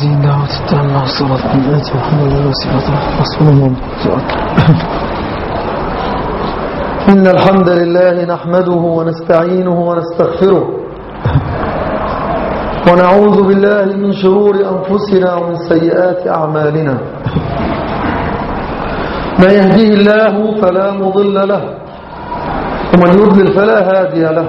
هذه الدعوة التامة والصلاة من آتي محمد الوسيلة رسول الله إن الحمد لله نحمده ونستعينه ونستغفره. ونعوذ بالله من شرور أنفسنا ومن سيئات أعمالنا. ما يهديه الله فلا مضل له ومن يضلل فلا هادي له.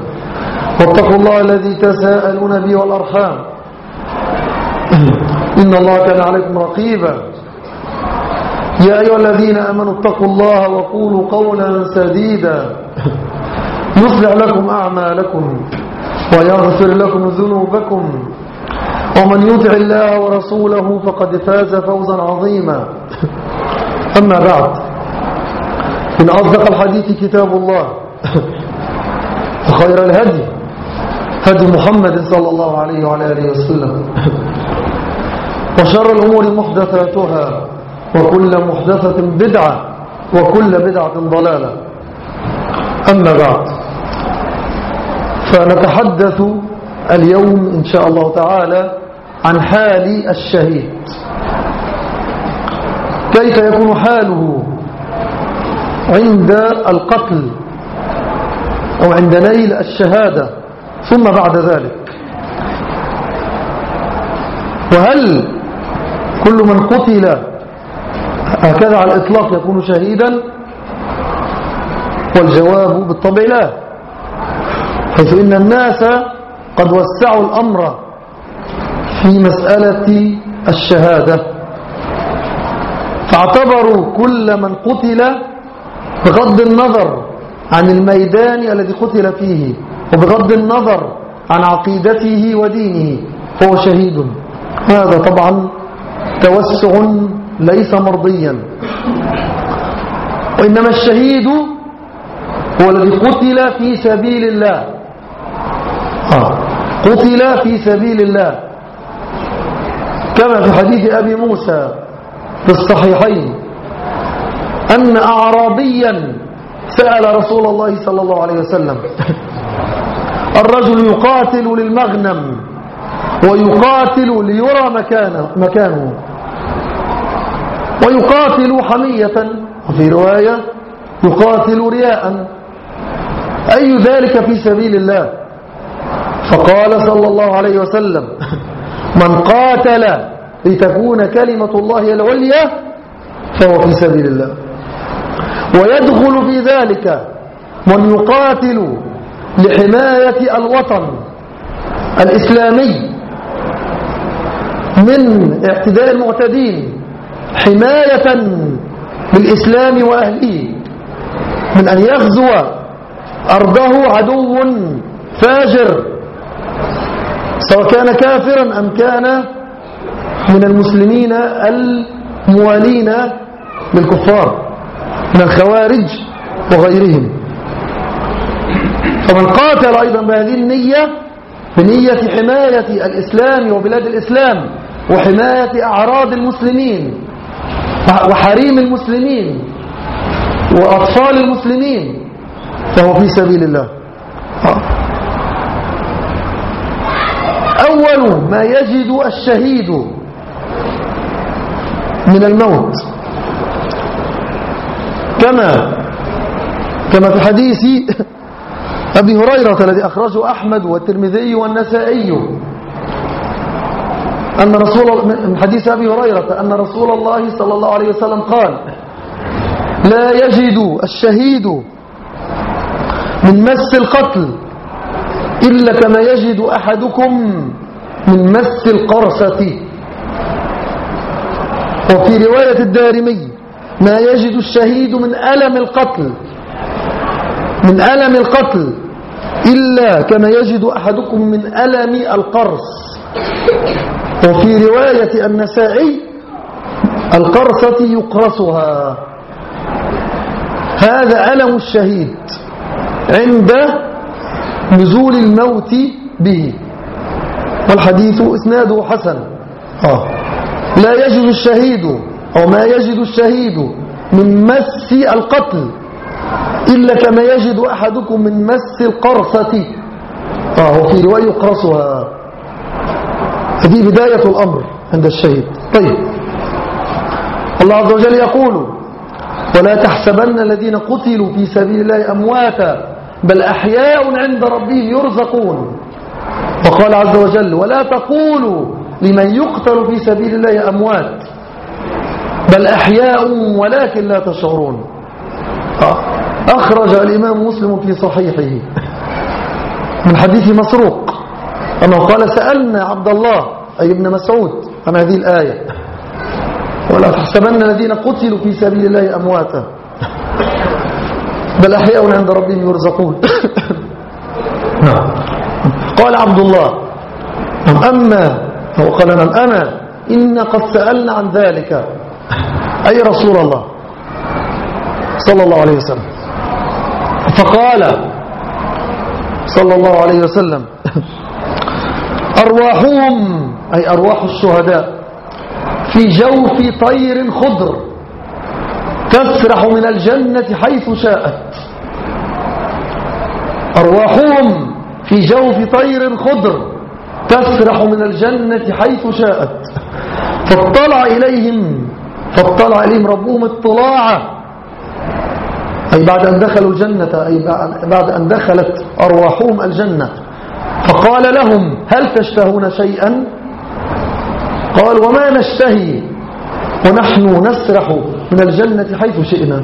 واتقوا الله الذي تساءلون به والأرحام. إن الله كان عليكم رقيبا. يا أيها الذين أمنوا اتقوا الله وقولوا قولا سديدا. يصلح لكم أعمالكم ويغفر لكم ذنوبكم. ومن يطع الله ورسوله فقد فاز فوزا عظيما. أما بعد إن أصدق الحديث كتاب الله وخير الهدي هدي محمد صلى الله عليه وعلى آله وسلم. وشر الأمور محدثاتها وكل محدثة بدعة وكل بدعة ضلالة. أما بعد فنتحدث اليوم إن شاء الله تعالى عن حال الشهيد. كيف يكون حاله عند القتل أو عند نيل الشهادة؟ ثم بعد ذلك. وهل كل من قتل هكذا على الإطلاق يكون شهيدا؟ والجواب بالطبع لا. حيث إن الناس قد وسعوا الأمر في مسألة الشهادة. فاعتبروا كل من قتل بغض النظر عن الميدان الذي قتل فيه. وبغض النظر عن عقيدته ودينه هو شهيد. هذا طبعا توسع ليس مرضيا. وإنما الشهيد هو الذي قتل في سبيل الله. آه. قتل في سبيل الله. كما في حديث أبي موسى في الصحيحين أن أعرابيا سأل رسول الله صلى الله عليه وسلم. الرجل يقاتل للمغنم ويقاتل ليرى مكانه, مكانه. ويقاتل حمية وفي رواية يقاتل رياء. أي ذلك في سبيل الله؟ فقال صلى الله عليه وسلم من قاتل لتكون كلمة الله العليا فهو في سبيل الله. ويدخل في ذلك من يقاتل لحماية الوطن الإسلامي من اعتداء المعتدين حماية للإسلام وأهله من أن يغزو أرضه عدو فاجر سواء كان كافرا أم كان من المسلمين الموالين للكفار من الخوارج وغيرهم. فمن قاتل أيضا بهذه النية بنية حماية الإسلام وبلاد الإسلام وحماية أعراض المسلمين وحريم المسلمين وأطفال المسلمين فهو في سبيل الله. أول ما يجد الشهيد من الموت كما كما في حديث أبي هريرة الذي أخرجه أحمد والترمذي والنسائي. أن رسول من حديث أبي هريرة أن رسول الله صلى الله عليه وسلم قال لا يجد الشهيد من مس القتل إلا كما يجد أحدكم من مس القرصة. وفي رواية الدارمي ما يجد الشهيد من ألم القتل من ألم القتل إلا كما يجد أحدكم من ألم القرص. وفي رواية النسائي القرصة يقرصها. هذا ألم الشهيد عند نزول الموت به. والحديث إسناده حسن. آه. لا يجد الشهيد أو ما يجد الشهيد من مس القتل. إلا كما يجد أحدكم من مس القرصة آه وفي رواية يقرصها. هذه بداية الأمر عند الشهيد. طيب. الله عز وجل يقول ولا تحسبن الذين قتلوا في سبيل الله أمواتا بل أحياء عند ربهم يرزقون. وقال عز وجل ولا تقولوا لمن يقتل في سبيل الله أموات بل أحياء ولكن لا تشعرون. أخرج الإمام مسلم في صحيحه من حديث مسروق أنه قال سألنا عبد الله أي ابن مسعود عن هذه الآية. ولا تحسبن الذين قتلوا في سبيل الله أمواتا. بل أحياء عند ربهم يرزقون. نعم. قال عبد الله أما هو قال نعم أنا إن قد سألنا عن ذلك. أي رسول الله صلى الله عليه وسلم. فقال صلى الله عليه وسلم أرواحهم أي أرواح الشهداء في جوف طير خضر تسرح من الجنة حيث شاءت. أرواحهم في جوف طير خضر تسرح من الجنة حيث شاءت. فاطلع إليهم فاطلع إليهم ربهم اطلاعا. أي بعد أن دخلوا الجنة أي بعد أن دخلت أرواحهم الجنة. فقال لهم هل تشتهون شيئا؟ قال وما نشتهي ونحن نسرح من الجنة حيث شئنا.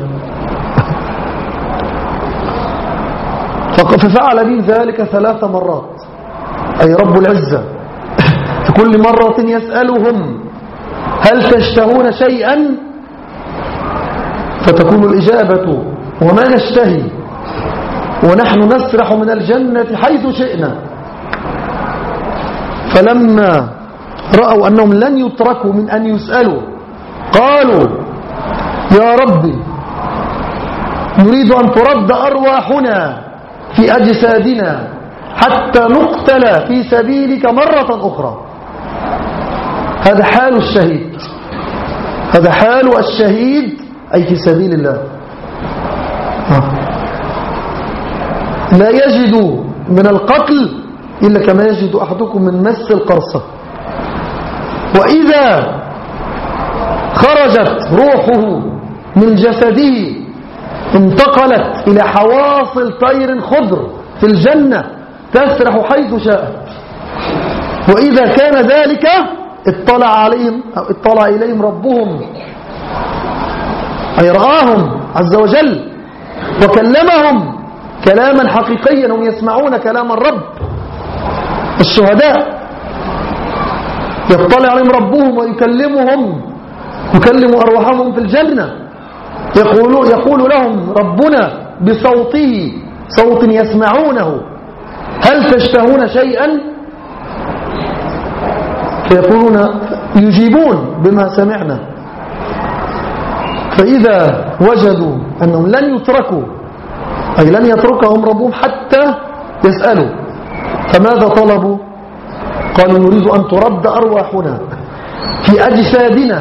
ففعل بهم ذلك ثلاث مرات. أي رب العزة. في كل مرة يسألهم هل تشتهون شيئا؟ فتكون الإجابة وما نشتهي ونحن نسرح من الجنة حيث شئنا. فلما رأوا أنهم لن يتركوا من أن يسألوا قالوا يا ربي نريد أن ترد أرواحنا في أجسادنا حتى نقتل في سبيلك مرة أخرى. هذا حال الشهيد. هذا حال الشهيد أي في سبيل الله. لا يجد من القتل إلا كما يجد أحدكم من مس القرصة. وإذا خرجت روحه من جسده انتقلت إلى حواصل طير خضر في الجنة تسرح حيث شاءت وإذا كان ذلك اطلع عليهم أو اطلع إليهم ربهم أي رآهم عز وجل. وكلمهم كلاما حقيقيا هم يسمعون كلام الرب. الشهداء يطلع عليهم ربهم ويكلمهم يكلم أرواحهم في الجنة. يقول, يقول لهم ربنا بصوته صوت يسمعونه. هل تشتهون شيئا؟ فيقولون يجيبون بما سمعنا. فإذا وجدوا أنهم لن يتركوا أي لن يتركهم ربهم حتى يسألوا فماذا طلبوا؟ قالوا نريد أن ترد أرواحنا في أجسادنا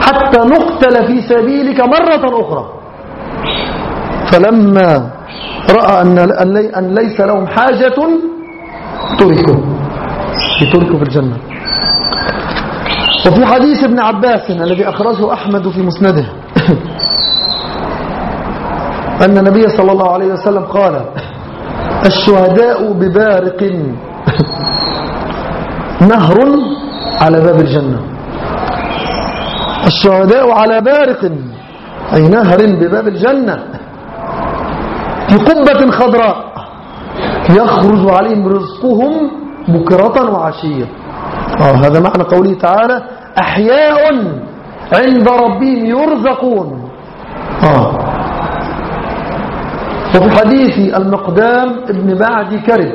حتى نقتل في سبيلك مرة أخرى. فلما رأى أن ليس لهم حاجة تركوا تركوا في الجنة. وفي حديث ابن عباس الذي أخرجه أحمد في مسنده. أن النبي صلى الله عليه وسلم قال الشهداء ببارق. نهر على باب الجنة. الشهداء على بارق أي نهر بباب الجنة. في قبة خضراء. يخرج عليهم رزقهم بكرة وعشية. هذا معنى قوله تعالى أحياء عند ربهم يرزقون. آه. وفي حديث المقدام ابن بعد كرب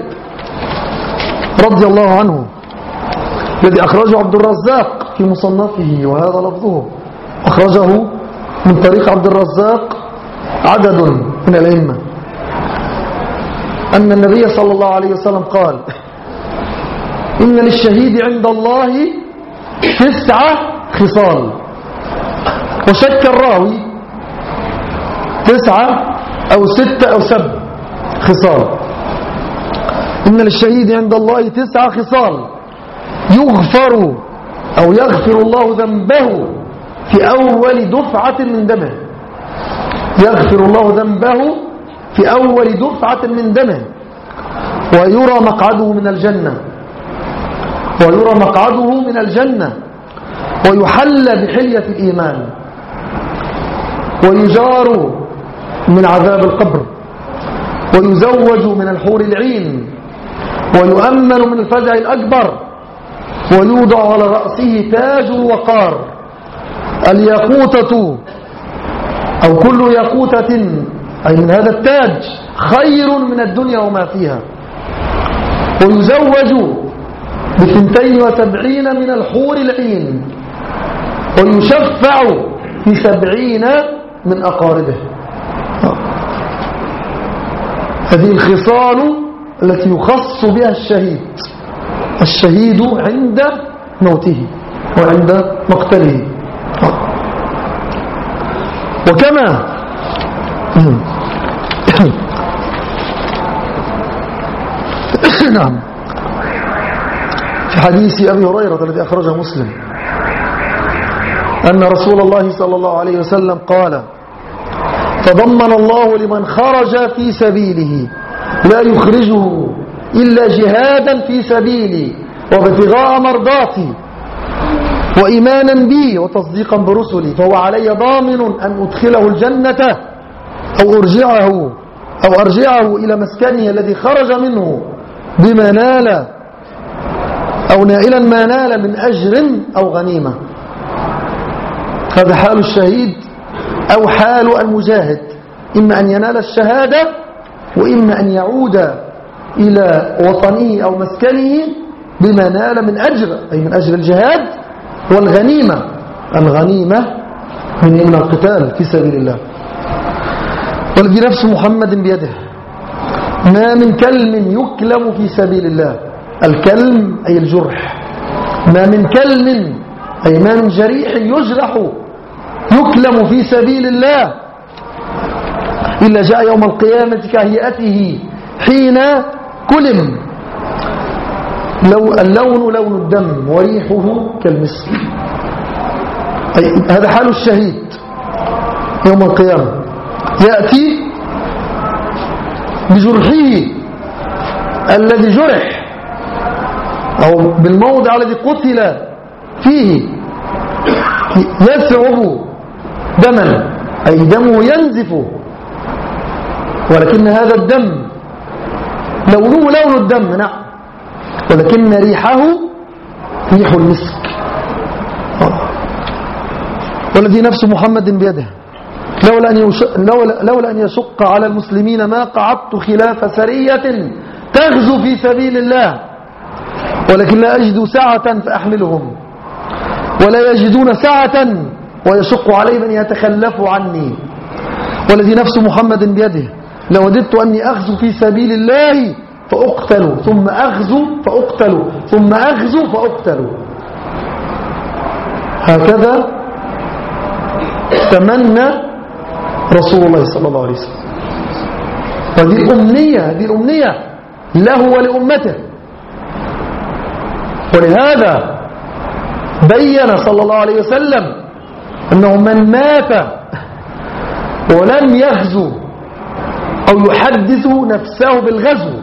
رضي الله عنه الذي أخرجه عبد الرزاق في مصنفه وهذا لفظه. أخرجه من طريق عبد الرزاق عدد من الأئمة. أن النبي صلى الله عليه وسلم قال إن للشهيد عند الله تسعة خصال. وشك الراوي تسعة أو ستة أو سبع خصال. إن للشهيد عند الله تسعة خصال. يغفر أو يغفر الله ذنبه في أول دفعة من دمه. يغفر الله ذنبه في أول دفعة من دمه. ويرى مقعده من الجنة. ويرى مقعده من الجنة ويحل بحلية الإيمان ويجار من عذاب القبر ويزوج من الحور العين ويؤمن من الفزع الأكبر ويوضع على رأسه تاج الوقار الياقوتة أو كل ياقوتة أي من هذا التاج خير من الدنيا وما فيها. ويزوج بثنتين وسبعين من الحور العين. ويشفع في سبعين من أقاربه. هذه الخصال التي يخص بها الشهيد. الشهيد عند موته وعند مقتله. وكما نعم. في حديث أبي هريرة الذي أخرجه مسلم أن رسول الله صلى الله عليه وسلم قال تضمن الله لمن خرج في سبيله لا يخرجه إلا جهادا في سبيلي وابتغاء مرضاتي وإيمانا بي وتصديقا برسلي فهو علي ضامن أن أدخله الجنة أو أرجعه أو أرجعه إلى مسكنه الذي خرج منه بما نال أو نائلا ما نال من أجر أو غنيمة. هذا حال الشهيد أو حال المجاهد. إما أن ينال الشهادة وإما أن يعود إلى وطنه أو مسكنه بما نال من أجر أي من أجر الجهاد والغنيمة. الغنيمة من من القتال في سبيل الله. والذي نفس محمد بيده. ما من كلم يكلم في سبيل الله. الكلم أي الجرح. ما من كلم أي ما من جريح يجرح يكلم في سبيل الله. إلا جاء يوم القيامة كهيئته حين كلم. لو اللون لون الدم وريحه كالمسك أي هذا حال الشهيد يوم القيامة. يأتي بجرحه الذي جرح. أو بالموضع الذي قتل فيه يسعب دما أي دمه ينزف. ولكن هذا الدم لونه لون الدم نعم. ولكن ريحه ريح المسك. والذي نفس محمد بيده. لولا أن, لولا, لولا أن يشق على المسلمين ما قعدت خلاف سرية تغزو في سبيل الله. ولكن لا أجد سعة فأحملهم. ولا يجدون سعة ويشق عليهم أن يتخلفوا عني. والذي نفس محمد بيده. لوددت أني أغزو في سبيل الله فأقتل ثم أغزو فأقتل ثم أغزو فأقتل هكذا تمنى رسول الله صلى الله عليه وسلم. وهذه أمنية هذه أمنية. له ولأمته ولهذا بين صلى الله عليه وسلم أنه من مات ولم يغزو أو يحدث نفسه بالغزو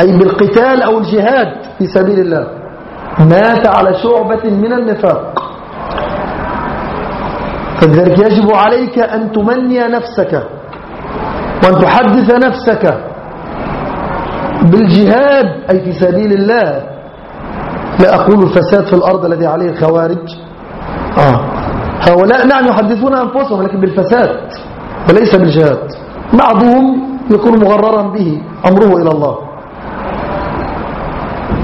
أي بالقتال أو الجهاد في سبيل الله. مات على شعبة من النفاق. فلذلك يجب عليك أن تمني نفسك وأن تحدث نفسك بالجهاد أي في سبيل الله. لا أقول الفساد في الأرض الذي عليه الخوارج آه. هؤلاء نعم يحدثون أنفسهم لكن بالفساد وليس بالجهاد. بعضهم يكون مغررا به أمره إلى الله.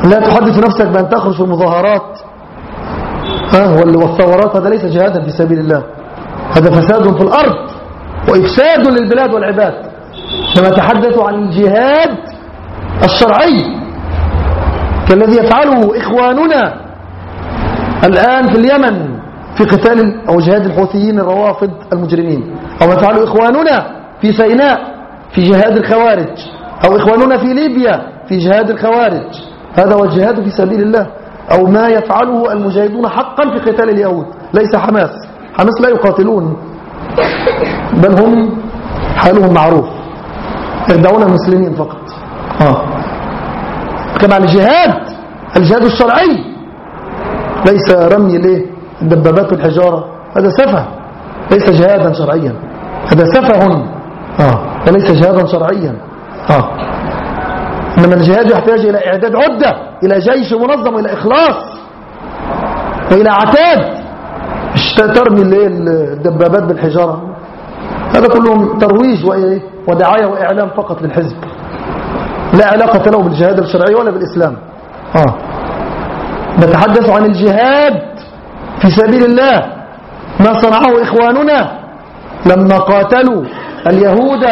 لا تحدث نفسك بأن تخرج في المظاهرات. ها والثورات هذا ليس جهادا في سبيل الله. هذا فساد في الأرض وإفساد للبلاد والعباد. لما تحدثوا عن الجهاد الشرعي. كالذي يفعله إخواننا الآن في اليمن في قتال أو جهاد الحوثيين الروافض المجرمين. أو يفعله إخواننا في سيناء في جهاد الخوارج. أو إخواننا في ليبيا في جهاد الخوارج. هذا هو الجهاد في سبيل الله. أو ما يفعله المجاهدون حقا في قتال اليهود. ليس حماس. حماس لا يقاتلون. بل هم حالهم معروف. يخدعون المسلمين فقط. آه. كما الجهاد. الجهاد الشرعي. ليس رمي ليه الدبابات والحجارة. هذا سفه. ليس جهادا شرعيا. هذا سفه. آه. وليس جهادا شرعيا. آه. إنما الجهاد يحتاج إلى إعداد عدة إلى جيش منظم إلى إخلاص وإلى عتاد. مش ترمي الدبابات بالحجارة؟ هذا كله ترويج ودعاية وإعلام فقط للحزب. لا علاقة له بالجهاد الشرعي ولا بالإسلام. آه. نتحدث عن الجهاد في سبيل الله. ما صنعه إخواننا لما قاتلوا اليهود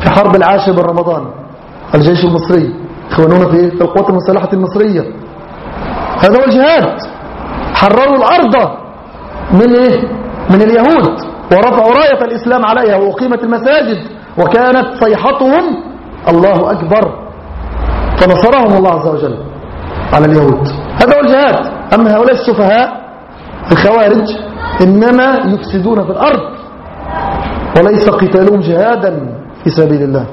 في حرب العاشر من رمضان. الجيش المصري. إخواننا في القوات المسلحة المصرية. هذا هو الجهاد. حرروا الأرض من إيه؟ من اليهود. ورفعوا راية الإسلام عليها وأقيمت المساجد. وكانت صيحتهم الله أكبر. فنصرهم الله عز وجل على اليهود. هذا هو الجهاد. أما هؤلاء السفهاء الخوارج إنما يفسدون في الأرض. وليس قتالهم جهادا في سبيل الله.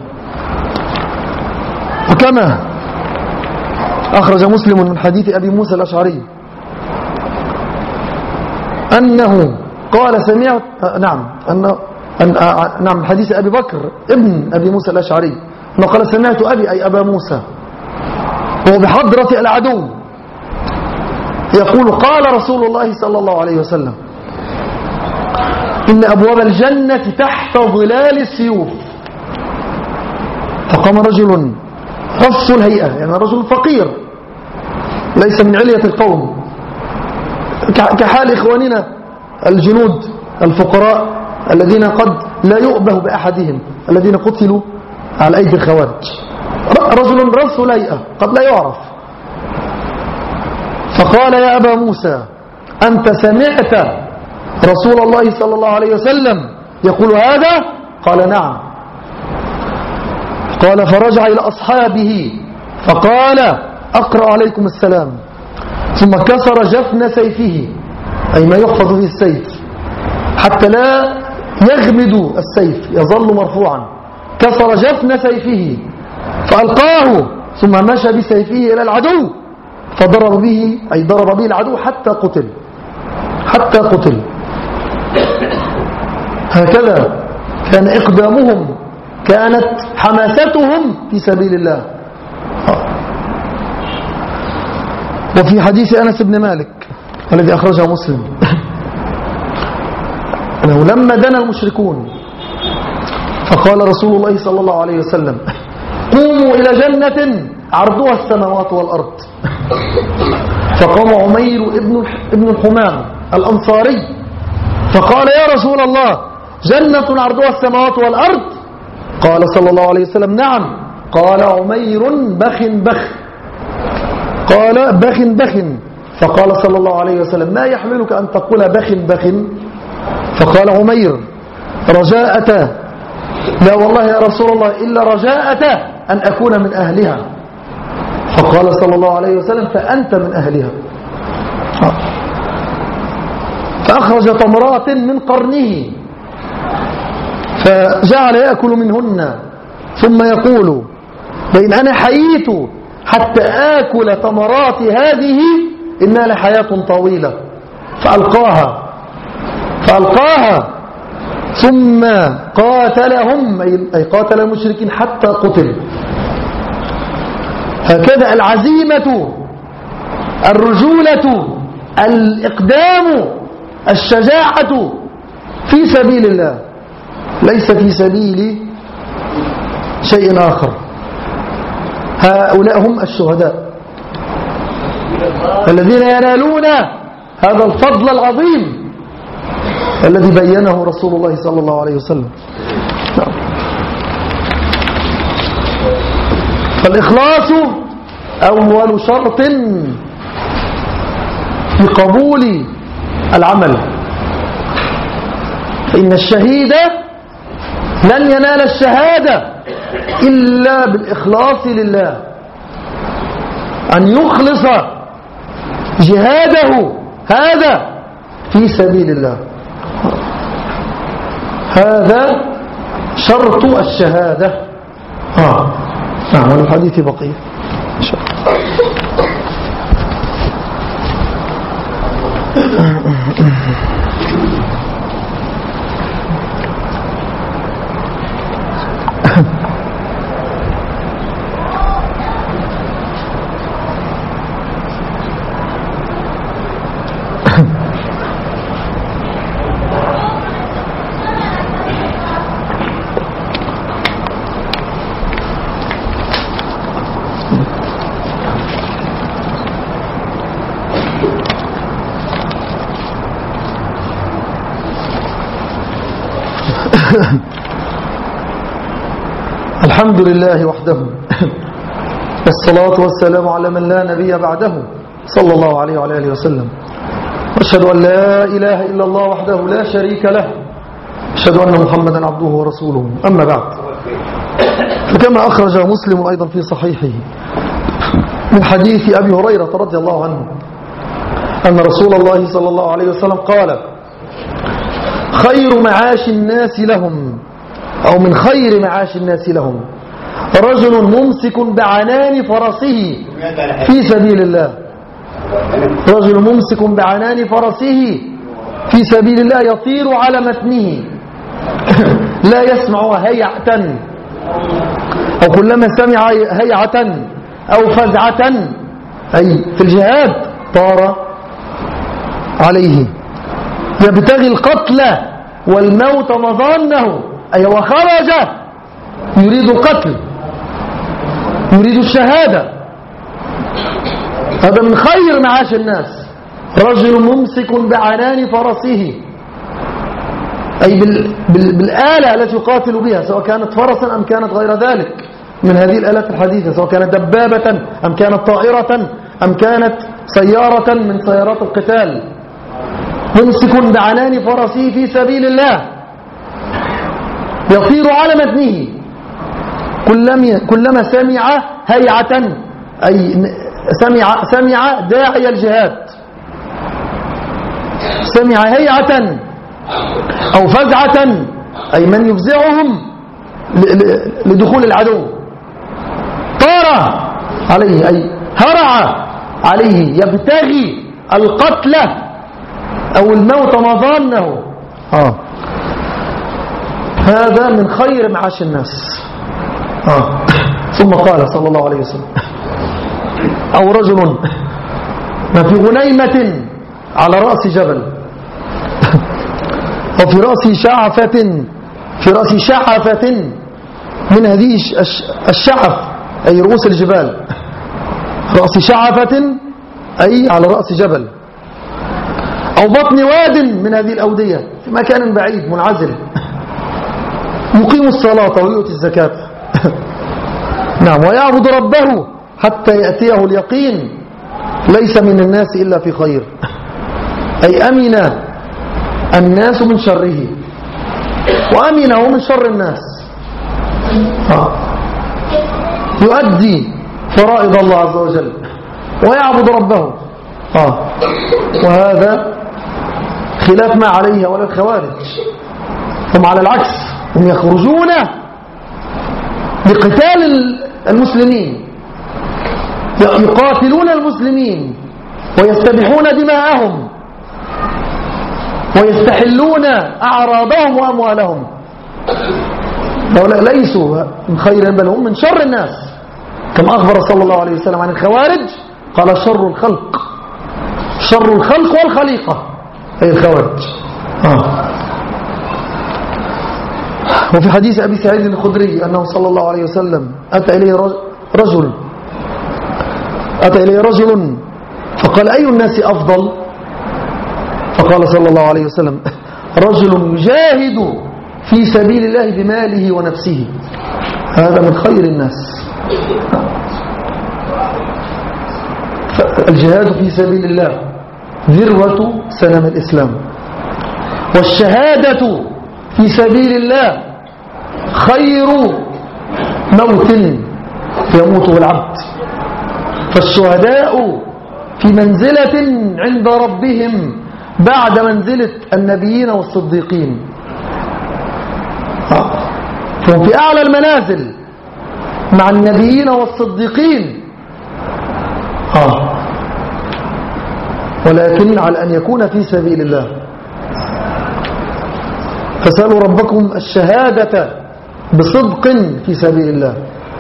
وكما أخرج مسلم من حديث أبي موسى الأشعري أنه قال سمعت نعم أن نعم حديث أبي بكر ابن أبي موسى الأشعري. قال سمعت أبي أي أبا موسى. وهو بحضرة العدو. يقول قال رسول الله صلى الله عليه وسلم إن أبواب الجنة تحت ظلال السيوف. فقام رجل رص الهيئة يعني رجل فقير ليس من علية القوم. كحال إخواننا الجنود الفقراء الذين قد لا يؤبه بأحدهم الذين قتلوا على أيدي الخوارج. رجل رص الهيئة قد لا يعرف. فقال يا أبا موسى أنت سمعت رسول الله صلى الله عليه وسلم يقول هذا؟ قال نعم. قال فرجع إلى أصحابه فقال أقرأ عليكم السلام. ثم كسر جفن سيفه أي ما يحفظ فيه السيف حتى لا يغمد السيف يظل مرفوعا. كسر جفن سيفه فألقاه ثم مشى بسيفه إلى العدو فضرب به أي ضرب به العدو حتى قتل حتى قتل. هكذا كان إقدامهم كانت حماستهم في سبيل الله. وفي حديث أنس بن مالك الذي أخرجه مسلم أنه لما دنا المشركون فقال رسول الله صلى الله عليه وسلم قوموا إلى جنة عرضها السماوات والأرض. فقام عمير ابن الحمام الأنصاري فقال يا رسول الله جنة عرضها السماوات والأرض؟ قال صلى الله عليه وسلم نعم. قال عمير بخ بخ. قال بخ بخ. فقال صلى الله عليه وسلم ما يحملك أن تقول بخ بخ؟ فقال عمير رجاءة لا والله يا رسول الله إلا رجاءة أن أكون من أهلها. فقال صلى الله عليه وسلم فأنت من أهلها. فأخرج تمرات من قرنه. فجعل يأكل منهن. ثم يقول بين أنا حييت حتى آكل تمرات هذه إنها لحياة طويلة. فألقاها. فألقاها. ثم قاتلهم أي قاتل المشركين حتى قتل. هكذا العزيمة الرجولة الإقدام الشجاعة في سبيل الله. ليس في سبيل شيء آخر. هؤلاء هم الشهداء. الذين ينالون هذا الفضل العظيم. الذي بينه رسول الله صلى الله عليه وسلم. فالإخلاص أول شرط في قبول العمل. فإن الشهيد لن ينال الشهادة إلا بالإخلاص لله. أن يخلص جهاده هذا في سبيل الله. هذا شرط الشهادة. آه. نعم الحديث بقية. الحمد لله وحده. والصلاة والسلام على من لا نبي بعده صلى الله عليه وعلى آله وسلم. واشهد أن لا إله إلا الله وحده لا شريك له. أشهد أن محمدا عبده ورسوله. أما بعد فكما أخرج مسلم أيضا في صحيحه من حديث أبي هريرة رضي الله عنه أن رسول الله صلى الله عليه وسلم قال خير معاش الناس لهم أو من خير معاش الناس لهم. رجل ممسك بعنان فرسه في سبيل الله. رجل ممسك بعنان فرسه في سبيل الله يطير على متنه. لا يسمع هيعة. أو كلما سمع هيعة أو فزعة. أي في الجهاد طار عليه. يبتغي القتل والموت مظانه أي وخرج. يريد القتل. يريد الشهادة. هذا من خير معاش الناس. رجل ممسك بعنان فرسه. أي بال بال بالآلة التي يقاتل بها سواء كانت فرسا أم كانت غير ذلك. من هذه الآلات الحديثة سواء كانت دبابة أم كانت طائرة أم كانت سيارة من سيارات القتال. ممسك بعنان فرسه في سبيل الله. يطير على متنه. كلما سمع هيعة أي سمع, سمع داعي الجهاد. سمع هيعة أو فزعة أي من يفزعهم لدخول العدو. طار عليه أي هرع عليه يبتغي القتل أو الموت مظانه آه. هذا من خير معاش الناس. آه. ثم قال صلى الله عليه وسلم أو رجل في غنيمة على رأس جبل وفي رأس شعفة في رأس شعفة من هذه الشعف أي رؤوس الجبال رأس شعفة أي على رأس جبل أو بطن واد من هذه الأودية في مكان بعيد منعزل يقيم الصلاة ويؤتي الزكاة نعم ويعبد ربه حتى يأتيه اليقين. ليس من الناس إلا في خير. أي أمن الناس من شره. وأمنه من شر الناس. آه. يؤدي فرائض الله عز وجل. ويعبد ربه. آه. وهذا خلاف ما عليه ولا الخوارج. هم على العكس هم يخرجون لقتال المسلمين. يقاتلون المسلمين. ويستبحون دماءهم. ويستحلون أعراضهم وأموالهم. هؤلاء ليسوا من خير بل هم من شر الناس. كما أخبر صلى الله عليه وسلم عن الخوارج قال شر الخلق. شر الخلق والخليقة. أي الخوارج؟ آه. وفي حديث أبي سعيد الخدري أنه صلى الله عليه وسلم أتى إليه رجل. أتى إليه رجل فقال أي الناس أفضل؟ فقال صلى الله عليه وسلم رجل يجاهد في سبيل الله بماله ونفسه. هذا من خير الناس. الجهاد في سبيل الله ذروة سلام الإسلام. والشهادة في سبيل الله خير موت يموته العبد فالشهداء في منزلة عند ربهم بعد منزلة النبيين والصديقين. فهم في أعلى المنازل مع النبيين والصديقين. آه. ولكن على أن يكون في سبيل الله. فسألوا ربكم الشهادة بصدق في سبيل الله.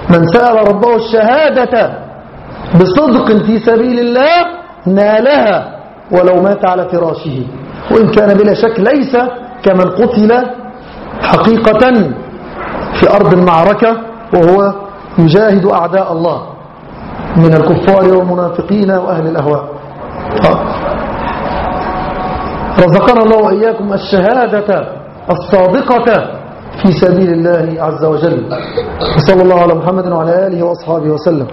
من سأل ربه الشهادة بصدق في سبيل الله نالها ولو مات على فراشه. وإن كان بلا شك ليس كمن قتل حقيقة في أرض المعركة وهو يجاهد أعداء الله من الكفار والمنافقين وأهل الأهواء. رزقنا الله وإياكم الشهادة الصادقة في سبيل الله عز وجل. وصلى الله على محمد وعلى آله وأصحابه وسلم.